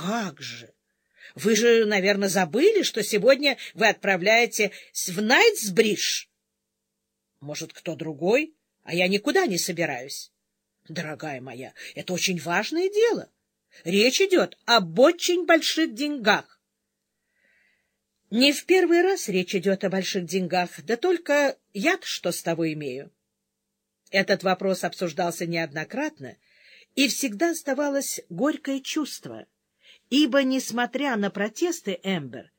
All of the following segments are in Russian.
Как же! Вы же, наверное, забыли, что сегодня вы отправляете в Найтсбридж? Может, кто другой? А я никуда не собираюсь. Дорогая моя, это очень важное дело. Речь идет об очень больших деньгах. Не в первый раз речь идет о больших деньгах, да только я-то что с того имею? Этот вопрос обсуждался неоднократно, и всегда оставалось горькое чувство, ибо, несмотря на протесты Эмбер,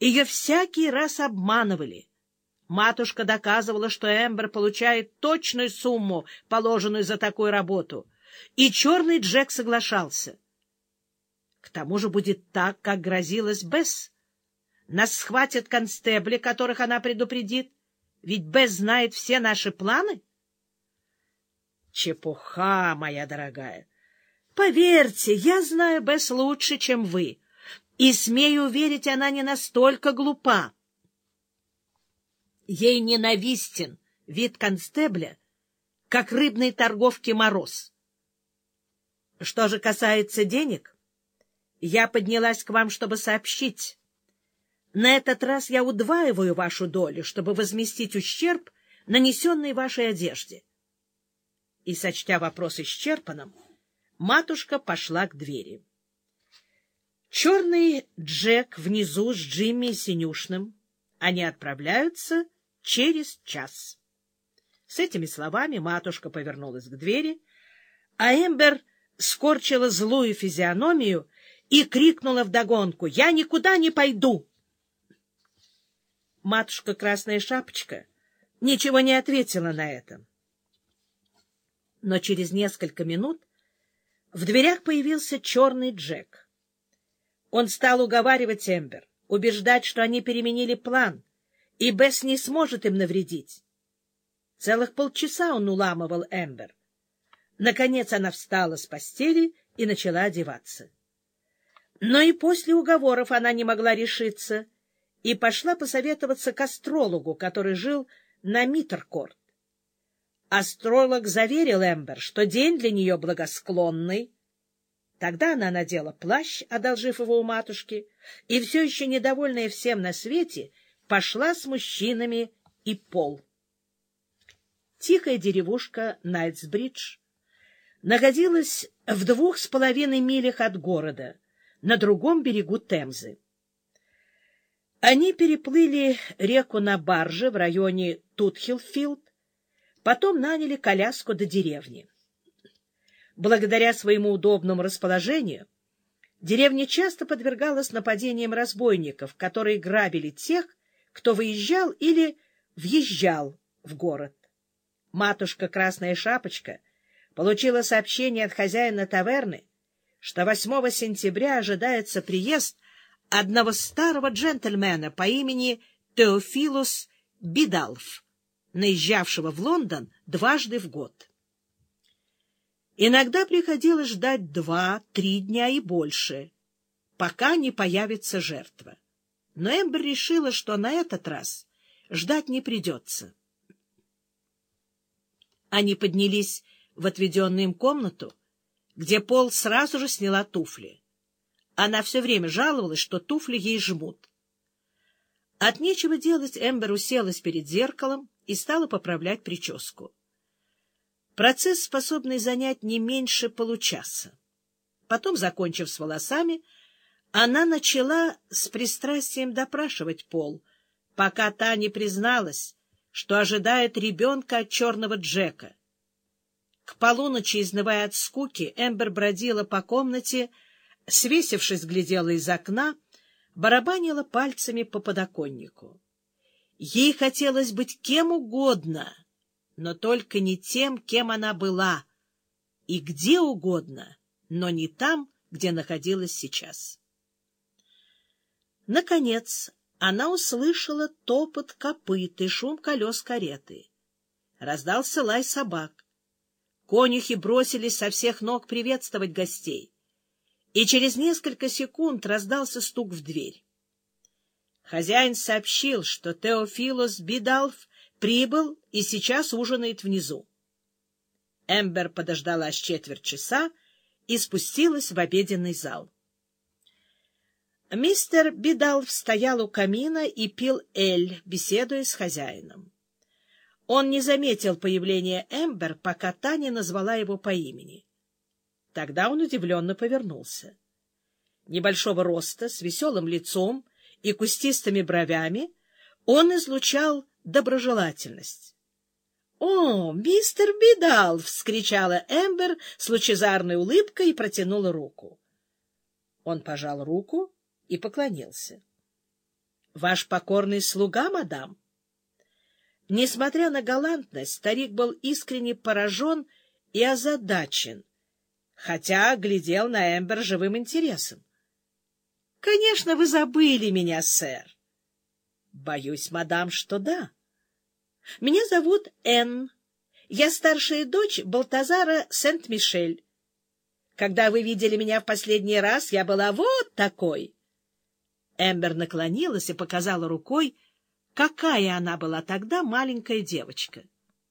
ее всякий раз обманывали. Матушка доказывала, что Эмбер получает точную сумму, положенную за такую работу, и черный Джек соглашался. К тому же будет так, как грозилась Бесс. Нас схватят констебли, которых она предупредит, ведь Бесс знает все наши планы. Чепуха, моя дорогая. Поверьте, я знаю Бесс лучше, чем вы, и, смею уверить, она не настолько глупа. Ей ненавистен вид констебля, как рыбной торговки мороз. Что же касается денег, я поднялась к вам, чтобы сообщить. На этот раз я удваиваю вашу долю, чтобы возместить ущерб, нанесенный вашей одежде и, сочтя вопрос исчерпанным, матушка пошла к двери. Черный Джек внизу с Джимми и Синюшным. Они отправляются через час. С этими словами матушка повернулась к двери, а Эмбер скорчила злую физиономию и крикнула вдогонку «Я никуда не пойду!» Матушка Красная Шапочка ничего не ответила на это но через несколько минут в дверях появился черный Джек. Он стал уговаривать Эмбер, убеждать, что они переменили план, и Бесс не сможет им навредить. Целых полчаса он уламывал Эмбер. Наконец она встала с постели и начала одеваться. Но и после уговоров она не могла решиться и пошла посоветоваться к астрологу, который жил на Миттеркорт. Астролог заверил Эмбер, что день для нее благосклонный. Тогда она надела плащ, одолжив его у матушки, и, все еще недовольная всем на свете, пошла с мужчинами и пол. Тихая деревушка Найтсбридж находилась в двух с половиной милях от города, на другом берегу Темзы. Они переплыли реку на барже в районе Тутхилфилд, Потом наняли коляску до деревни. Благодаря своему удобному расположению деревня часто подвергалась нападениям разбойников, которые грабили тех, кто выезжал или въезжал в город. Матушка Красная Шапочка получила сообщение от хозяина таверны, что 8 сентября ожидается приезд одного старого джентльмена по имени Теофилус Бидалф наезжавшего в Лондон дважды в год. Иногда приходилось ждать два-три дня и больше, пока не появится жертва. Но Эмбер решила, что на этот раз ждать не придется. Они поднялись в отведенную им комнату, где Пол сразу же сняла туфли. Она все время жаловалась, что туфли ей жмут. От нечего делать Эмбер уселась перед зеркалом и стала поправлять прическу. Процесс, способный занять не меньше получаса. Потом, закончив с волосами, она начала с пристрастием допрашивать Пол, пока та не призналась, что ожидает ребенка от черного Джека. К полуночи, изнывая от скуки, Эмбер бродила по комнате, свесившись, глядела из окна, барабанила пальцами по подоконнику. Ей хотелось быть кем угодно, но только не тем, кем она была, и где угодно, но не там, где находилась сейчас. Наконец, она услышала топот копыт и шум колес кареты. Раздался лай собак. Конюхи бросились со всех ног приветствовать гостей, и через несколько секунд раздался стук в дверь. Хозяин сообщил, что Теофилос Бидалф прибыл и сейчас ужинает внизу. Эмбер подождала с четверть часа и спустилась в обеденный зал. Мистер Бидалф стоял у камина и пил эль, беседуя с хозяином. Он не заметил появления Эмбер, пока та не назвала его по имени. Тогда он удивленно повернулся. Небольшого роста, с веселым лицом и кустистыми бровями, он излучал доброжелательность. — О, мистер Бидал! — вскричала Эмбер с лучезарной улыбкой и протянула руку. Он пожал руку и поклонился. — Ваш покорный слуга, мадам? Несмотря на галантность, старик был искренне поражен и озадачен, хотя глядел на Эмбер живым интересом. — Конечно, вы забыли меня, сэр. — Боюсь, мадам, что да. — Меня зовут Энн. Я старшая дочь Балтазара Сент-Мишель. Когда вы видели меня в последний раз, я была вот такой. Эмбер наклонилась и показала рукой, какая она была тогда маленькая девочка.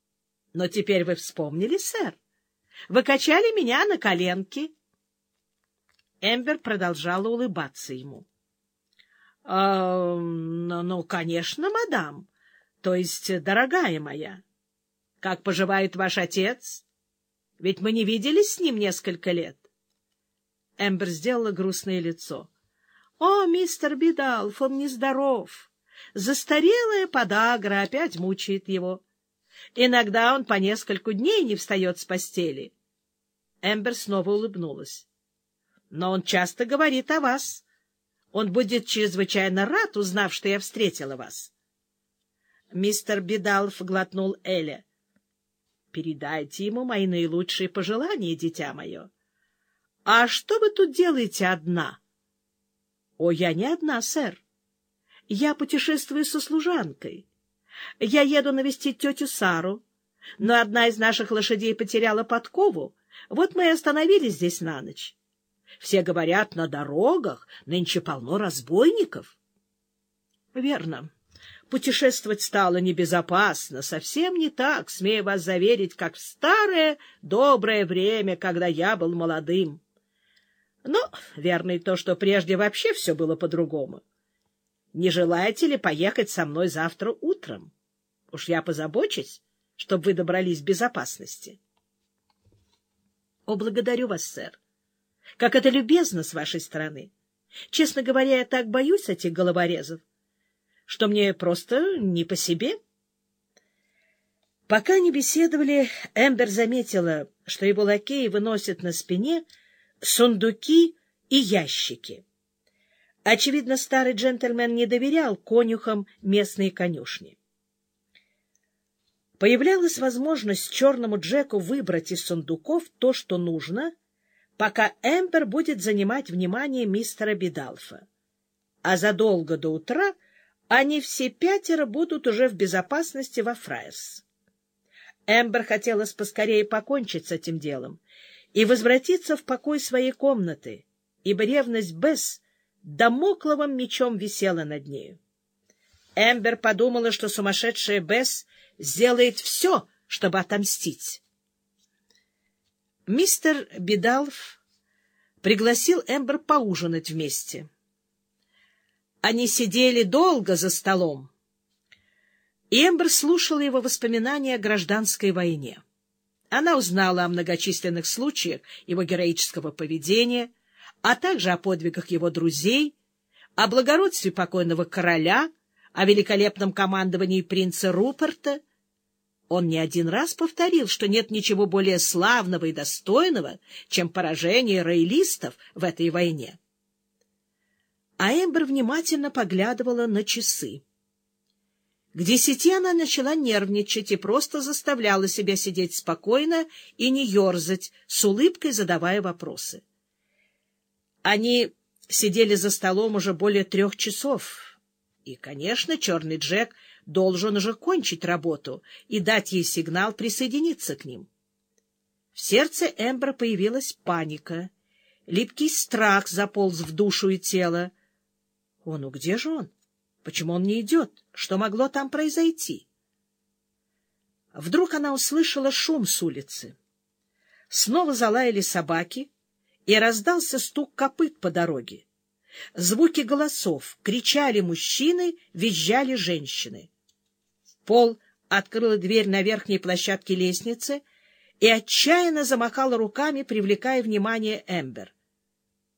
— Но теперь вы вспомнили, сэр. Вы качали меня на коленке. Эмбер продолжала улыбаться ему. — ну, ну, конечно, мадам. То есть, дорогая моя. Как поживает ваш отец? Ведь мы не виделись с ним несколько лет. Эмбер сделала грустное лицо. — О, мистер Бидалф, он нездоров. Застарелая подагра опять мучает его. Иногда он по нескольку дней не встает с постели. Эмбер снова улыбнулась. — Но он часто говорит о вас. Он будет чрезвычайно рад, узнав, что я встретила вас. Мистер Бидалф глотнул Эля. — Передайте ему мои наилучшие пожелания, дитя мое. — А что вы тут делаете одна? — О, я не одна, сэр. Я путешествую со служанкой. Я еду навестить тетю Сару, но одна из наших лошадей потеряла подкову. Вот мы и остановились здесь на ночь. Все говорят, на дорогах нынче полно разбойников. Верно. Путешествовать стало небезопасно, совсем не так, смею вас заверить, как в старое доброе время, когда я был молодым. Но верно и то, что прежде вообще все было по-другому. Не желаете ли поехать со мной завтра утром? Уж я позабочусь, чтобы вы добрались в безопасности. — О, благодарю вас, сэр. Как это любезно с вашей стороны. Честно говоря, я так боюсь этих головорезов, что мне просто не по себе. Пока они беседовали, Эмбер заметила, что его лакеи выносят на спине сундуки и ящики. Очевидно, старый джентльмен не доверял конюхам местной конюшни. Появлялась возможность черному Джеку выбрать из сундуков то, что нужно, пока Эмбер будет занимать внимание мистера Бидалфа. А задолго до утра они все пятеро будут уже в безопасности во Фрайерс. Эмбер хотелось поскорее покончить с этим делом и возвратиться в покой своей комнаты, ибо ревность Бесс домокловым мечом висела над нею. Эмбер подумала, что сумасшедшая Бесс сделает все, чтобы отомстить. Мистер Бидалф пригласил Эмбер поужинать вместе. Они сидели долго за столом, и Эмбер слушала его воспоминания о гражданской войне. Она узнала о многочисленных случаях его героического поведения — а также о подвигах его друзей, о благородстве покойного короля, о великолепном командовании принца Руперта. Он не один раз повторил, что нет ничего более славного и достойного, чем поражение роялистов в этой войне. А Эмбер внимательно поглядывала на часы. К десяти она начала нервничать и просто заставляла себя сидеть спокойно и не ерзать, с улыбкой задавая вопросы. Они сидели за столом уже более трех часов. И, конечно, черный Джек должен уже кончить работу и дать ей сигнал присоединиться к ним. В сердце Эмбра появилась паника. Липкий страх заполз в душу и тело. О, ну где же он? Почему он не идет? Что могло там произойти? Вдруг она услышала шум с улицы. Снова залаяли собаки, и раздался стук копыт по дороге. Звуки голосов, кричали мужчины, визжали женщины. Пол открыла дверь на верхней площадке лестницы и отчаянно замахала руками, привлекая внимание Эмбер.